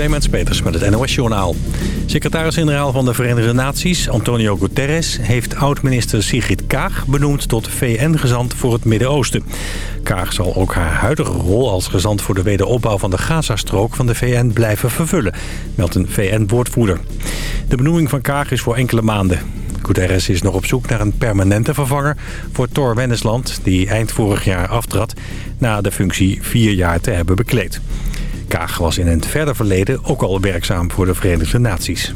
Clemens Peters met het NOS-journaal. Secretaris-generaal van de Verenigde Naties, Antonio Guterres... heeft oud-minister Sigrid Kaag benoemd tot VN-gezant voor het Midden-Oosten. Kaag zal ook haar huidige rol als gezant voor de wederopbouw van de Gazastrook van de VN blijven vervullen, meldt een VN-woordvoerder. De benoeming van Kaag is voor enkele maanden. Guterres is nog op zoek naar een permanente vervanger voor Thor Wennesland... die eind vorig jaar aftrad na de functie vier jaar te hebben bekleed. Kaag was in het verder verleden ook al werkzaam voor de Verenigde Naties.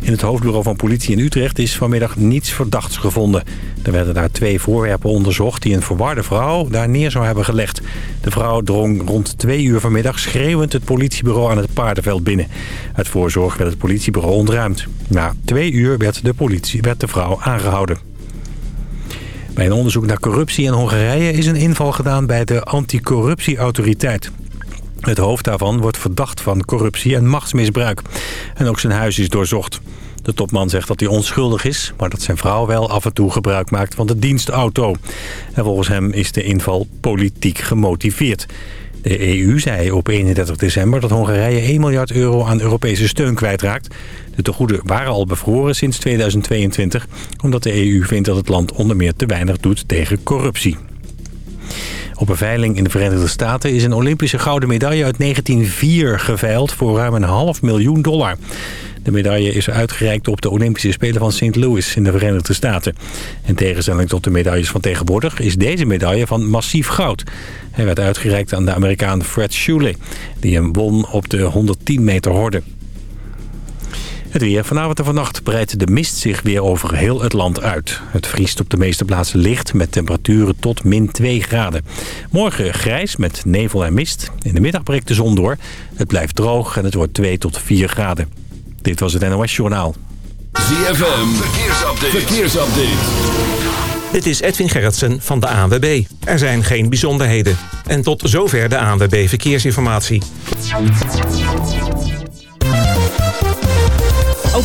In het hoofdbureau van politie in Utrecht is vanmiddag niets verdachts gevonden. Er werden daar twee voorwerpen onderzocht die een verwarde vrouw daar neer zou hebben gelegd. De vrouw drong rond twee uur vanmiddag schreeuwend het politiebureau aan het paardenveld binnen. Uit voorzorg werd het politiebureau ontruimd. Na twee uur werd de, politie, werd de vrouw aangehouden. Bij een onderzoek naar corruptie in Hongarije is een inval gedaan bij de anticorruptieautoriteit. Het hoofd daarvan wordt verdacht van corruptie en machtsmisbruik. En ook zijn huis is doorzocht. De topman zegt dat hij onschuldig is, maar dat zijn vrouw wel af en toe gebruik maakt van de dienstauto. En volgens hem is de inval politiek gemotiveerd. De EU zei op 31 december dat Hongarije 1 miljard euro aan Europese steun kwijtraakt. De tegoeden waren al bevroren sinds 2022... omdat de EU vindt dat het land onder meer te weinig doet tegen corruptie. Op een veiling in de Verenigde Staten is een Olympische gouden medaille uit 1904 geveild voor ruim een half miljoen dollar. De medaille is uitgereikt op de Olympische Spelen van St. Louis in de Verenigde Staten. In tegenstelling tot de medailles van tegenwoordig is deze medaille van massief goud. Hij werd uitgereikt aan de Amerikaan Fred Shuley, die hem won op de 110 meter horde. Het weer. Vanavond en vannacht breidt de mist zich weer over heel het land uit. Het vriest op de meeste plaatsen licht met temperaturen tot min 2 graden. Morgen grijs met nevel en mist. In de middag breekt de zon door. Het blijft droog en het wordt 2 tot 4 graden. Dit was het NOS Journaal. ZFM. Verkeersupdate. Verkeersupdate. Dit is Edwin Gerritsen van de ANWB. Er zijn geen bijzonderheden. En tot zover de ANWB Verkeersinformatie.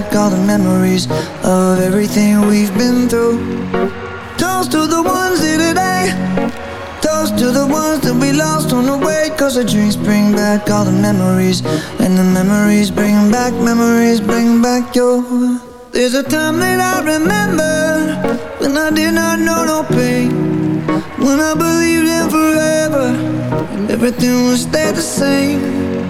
Back all the memories of everything we've been through. Toast to the ones here today. Toast to the ones that we lost on the way. Cause the drinks bring back all the memories. And the memories bring back, memories bring back your. There's a time that I remember when I did not know no pain. When I believed in forever and everything would stay the same.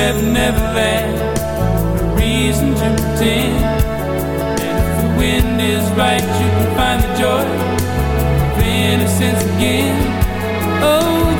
never, never last. No reason to pretend. And if the wind is right, you can find the joy of innocence again. Oh.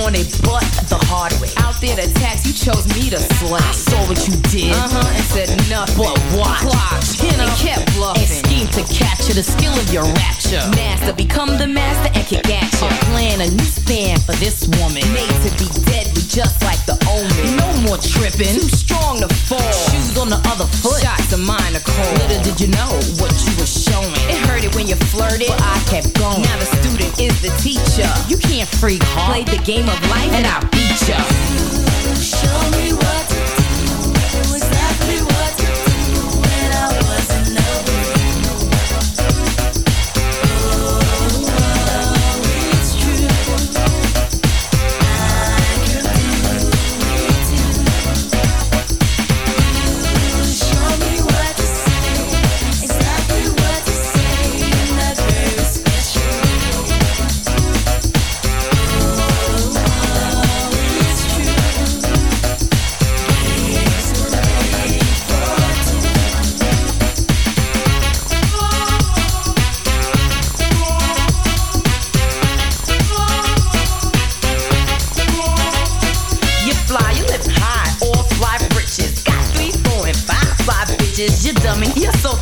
On a butt the hard way. Out there to tax, you chose me to slay. I saw what you did, uh-huh, and said nothing. But what? Clock, chin and kept bluffing. And schemed to capture the skill of your rapture. Master, become the master and kick at you. I'm playing a new span for this woman. Made to be deadly, just like the omen. No more tripping, too strong to fall. Shoes on the other foot, shots of mine are cold. Little did you know what you were showing. It hurt it when you flirted, but I kept going. Now the student is the teacher. You can't freak hard. Play the game of life and I'll beat. Show me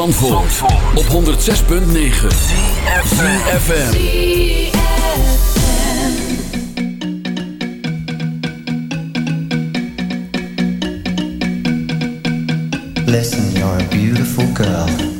van Zandvoort, op 106.9 ZFM. Listen, you're a beautiful girl.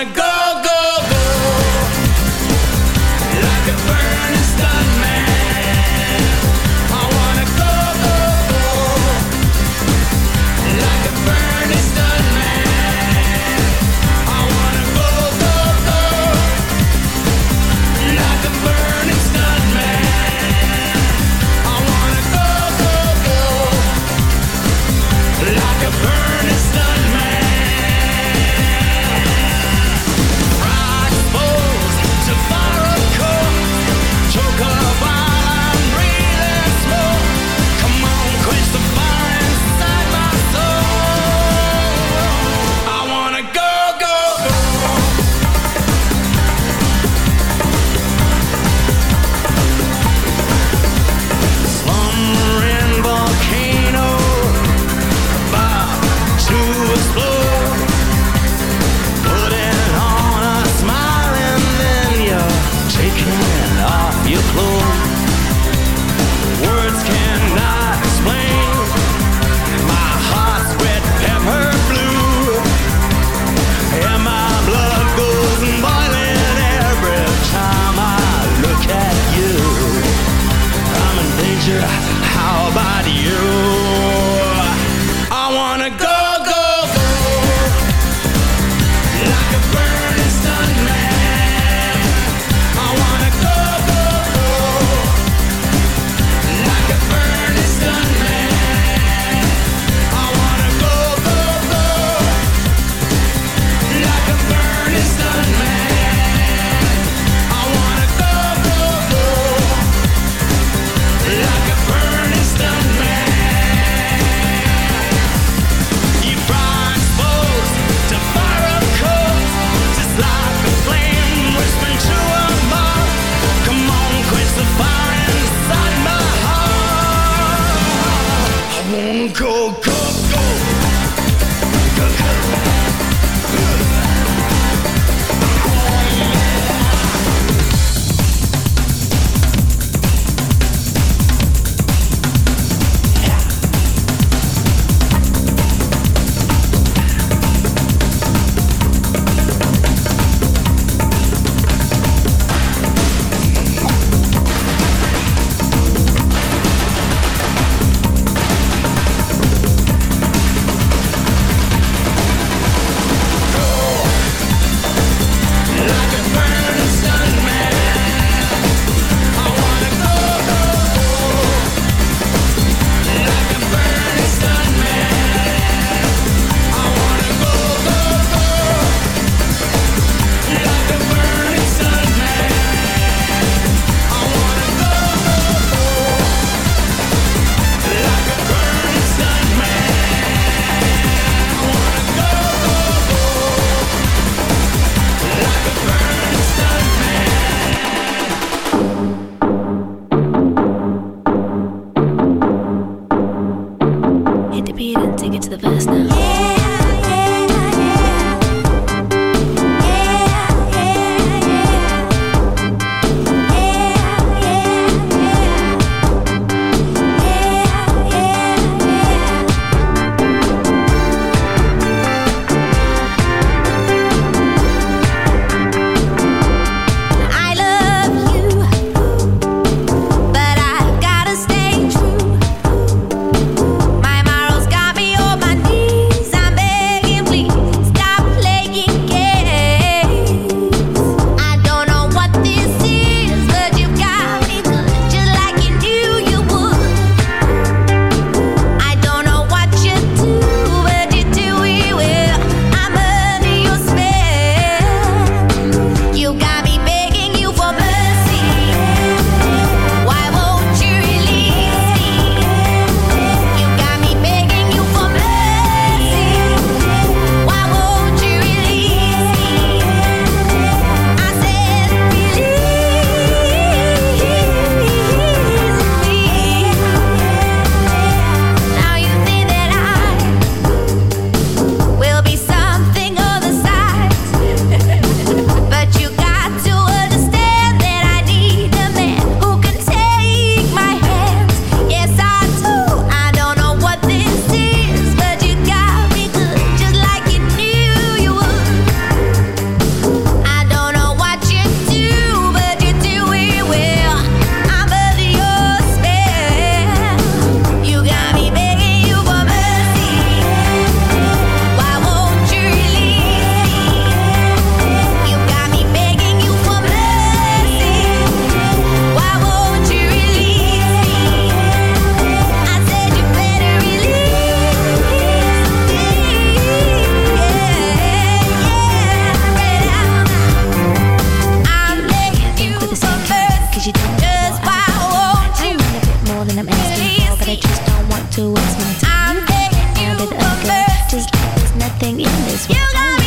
Wanna go, go, but I just don't want to waste my time. You, there's nothing in this world.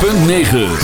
106.9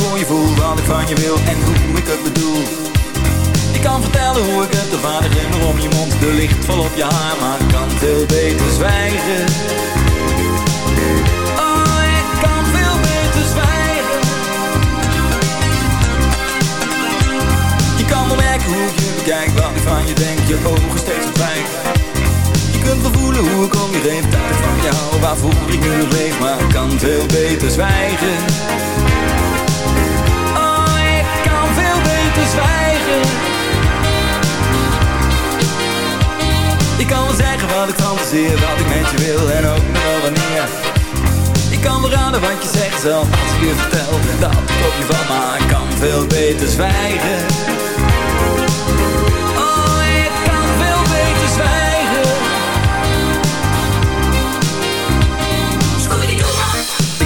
voor je voel, wat ik van je wil en hoe ik het bedoel. Ik kan vertellen hoe ik het, de vader glimmer om je mond, de licht vol op je haar, maar ik kan veel beter zwijgen. Oh, ik kan veel beter zwijgen. Je kan wel merken hoe ik je bekijk, wat ik van je denk, je ogen steeds verdwijnt. Je kunt wel voelen hoe ik om je heen ik van jou, waarvoor ik nu leef, maar ik kan veel beter zwijgen. Ik kan wel zeggen wat ik fantaseer, wat ik met je wil en ook nog wel wanneer. Ik kan wel raden wat je zegt, zelf als ik je vertel dat ik op je val, maar kan veel beter zwijgen.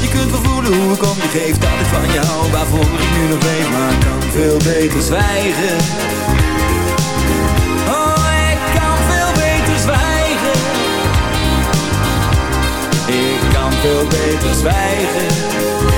Je kunt wel voelen hoe ik om je geef Dat ik van je hou, waarvoor ik nu nog weet Maar ik kan veel beter zwijgen. Oh, ik kan veel beter zwijgen. Ik kan veel beter zwijgen